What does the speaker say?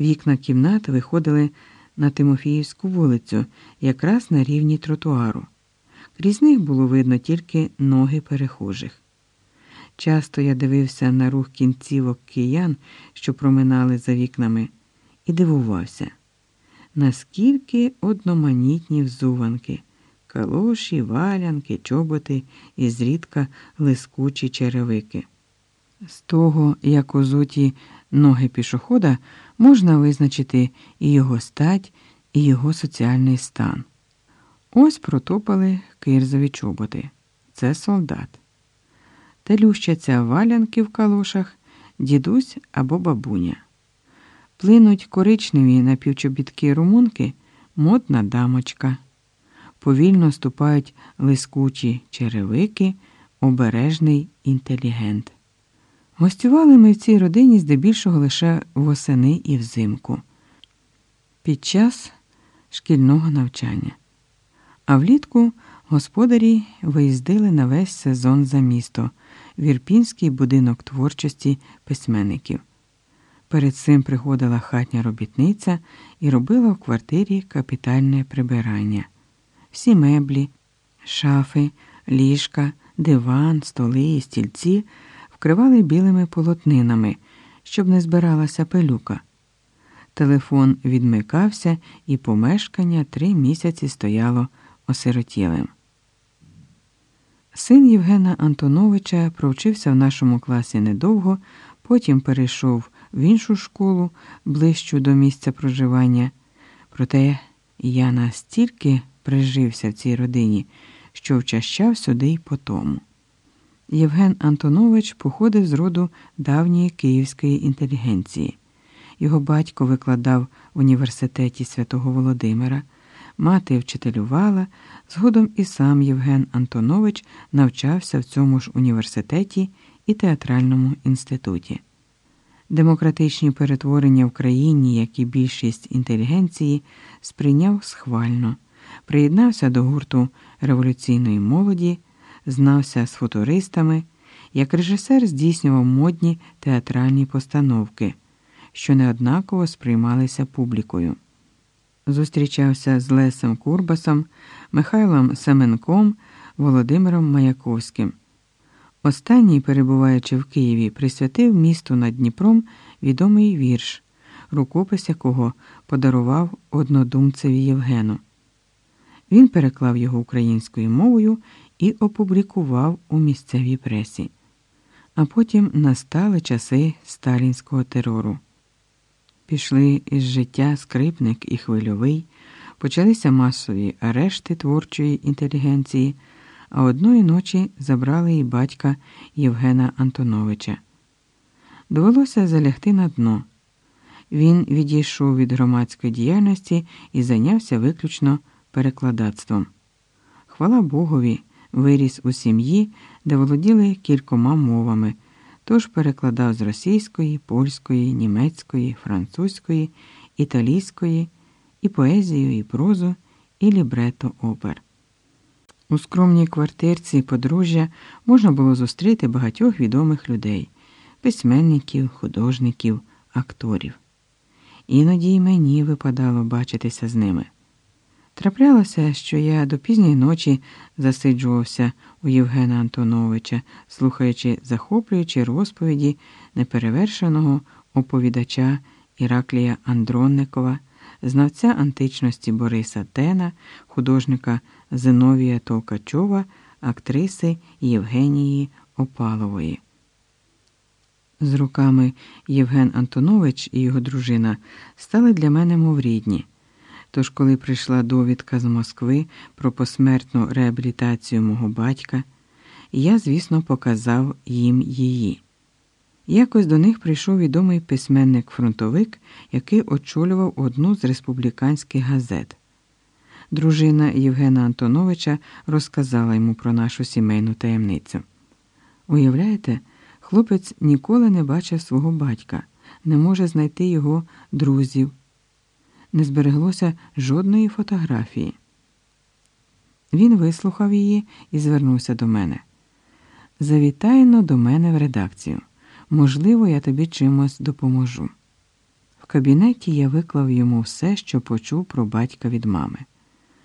Вікна кімнат виходили на Тимофіївську вулицю, якраз на рівні тротуару. Крізь них було видно тільки ноги перехожих. Часто я дивився на рух кінцівок киян, що проминали за вікнами, і дивувався, наскільки одноманітні взуванки, калоші, валянки, чоботи і зрідка лискучі черевики. З того, як узуті ноги пішохода, можна визначити і його стать, і його соціальний стан. Ось протопали кирзові чоботи. Це солдат. Та лющаться валянки в калошах, дідусь або бабуня. Плинуть коричневі напівчобітки румунки, модна дамочка. Повільно ступають лискучі черевики, обережний інтелігент. Гостювали ми в цій родині здебільшого лише восени і взимку, під час шкільного навчання. А влітку господарі виїздили на весь сезон за місто в Ірпінський будинок творчості письменників. Перед цим приходила хатня робітниця і робила в квартирі капітальне прибирання. Всі меблі, шафи, ліжка, диван, столи і стільці вкривали білими полотнинами, щоб не збиралася пилюка. Телефон відмикався, і помешкання три місяці стояло осиротілим. Син Євгена Антоновича провчився в нашому класі недовго, потім перейшов в іншу школу ближчу до місця проживання. Проте я настільки прижився в цій родині, що вчащав сюди й по тому. Євген Антонович походив з роду давньої київської інтелігенції. Його батько викладав в університеті святого Володимира, мати вчителювала, згодом і сам Євген Антонович навчався в цьому ж університеті і театральному інституті. Демократичні перетворення в країні, як і більшість інтелігенції, сприйняв схвально, приєднався до гурту революційної молоді знався з футуристами, як режисер здійснював модні театральні постановки, що неоднаково сприймалися публікою. Зустрічався з Лесем Курбасом, Михайлом Семенком, Володимиром Маяковським. Останній, перебуваючи в Києві, присвятив місту над Дніпром відомий вірш, рукопис якого подарував однодумцеві Євгену. Він переклав його українською мовою і опублікував у місцевій пресі. А потім настали часи сталінського терору. Пішли із життя скрипник і хвильовий, почалися масові арешти творчої інтелігенції, а одної ночі забрали і батька Євгена Антоновича. Довелося залягти на дно. Він відійшов від громадської діяльності і зайнявся виключно перекладацтвом. Хвала Богові, виріс у сім'ї, де володіли кількома мовами, тож перекладав з російської, польської, німецької, французької, італійської, і поезію, і прозу, і лібрето опер. У скромній квартирці подружжя можна було зустріти багатьох відомих людей письменників, художників, акторів. Іноді й мені випадало бачитися з ними. Траплялося, що я до пізньої ночі засиджувався у Євгена Антоновича, слухаючи захоплюючі розповіді неперевершеного оповідача Іраклія Андронникова, знавця античності Бориса Тена, художника Зиновія Толкачова, актриси Євгенії Опалової. З руками Євген Антонович і його дружина стали для мене мов рідні. Тож, коли прийшла довідка з Москви про посмертну реабілітацію мого батька, я, звісно, показав їм її. Якось до них прийшов відомий письменник-фронтовик, який очолював одну з республіканських газет. Дружина Євгена Антоновича розказала йому про нашу сімейну таємницю. Уявляєте, хлопець ніколи не бачив свого батька, не може знайти його друзів не збереглося жодної фотографії. Він вислухав її і звернувся до мене. Завітайно до мене в редакцію. Можливо, я тобі чимось допоможу. В кабінеті я виклав йому все, що почув про батька від мами.